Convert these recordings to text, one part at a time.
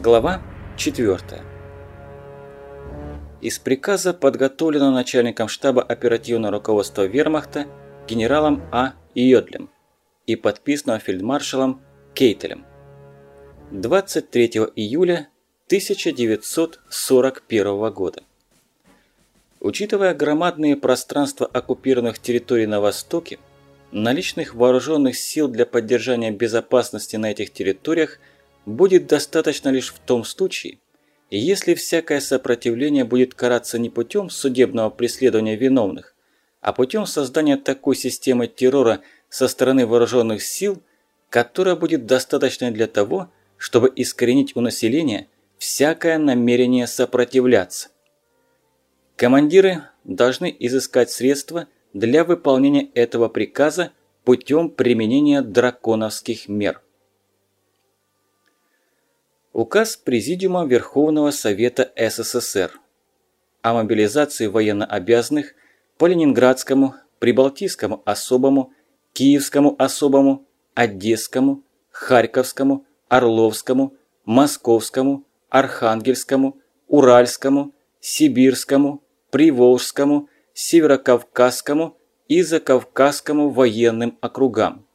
Глава 4. Из приказа, подготовленного начальником штаба оперативного руководства вермахта генералом А. Йодлем и подписанного фельдмаршалом Кейтелем. 23 июля 1941 года. Учитывая громадные пространства оккупированных территорий на Востоке, наличных вооруженных сил для поддержания безопасности на этих территориях – будет достаточно лишь в том случае, если всякое сопротивление будет караться не путем судебного преследования виновных, а путем создания такой системы террора со стороны вооруженных сил, которая будет достаточной для того, чтобы искоренить у населения всякое намерение сопротивляться. Командиры должны изыскать средства для выполнения этого приказа путем применения драконовских мер. Указ Президиума Верховного Совета СССР о мобилизации военнообязанных по Ленинградскому, Прибалтийскому особому, Киевскому особому, Одесскому, Харьковскому, Орловскому, Московскому, Архангельскому, Уральскому, Сибирскому, Приволжскому, Северокавказскому и Закавказскому военным округам.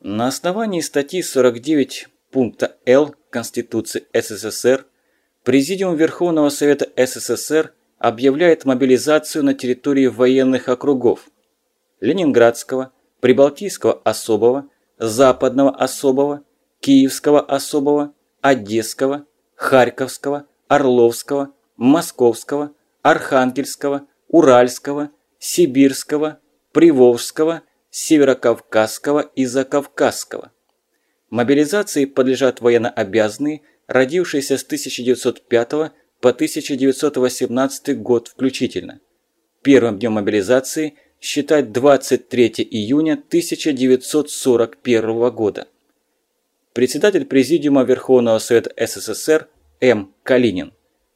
На основании статьи 49 пункта Л Конституции СССР Президиум Верховного Совета СССР объявляет мобилизацию на территории военных округов Ленинградского, Прибалтийского особого, Западного особого, Киевского особого, Одесского, Харьковского, Орловского, Московского, Архангельского, Уральского, Сибирского, Приволжского, Северокавказского и Закавказского. Мобилизации подлежат военнообязанные, родившиеся с 1905 по 1918 год включительно. Первым днем мобилизации считать 23 июня 1941 года. Председатель Президиума Верховного Совета СССР М. Калинин.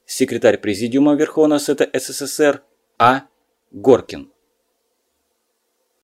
Секретарь Президиума Верховного Совета СССР А. Горкин.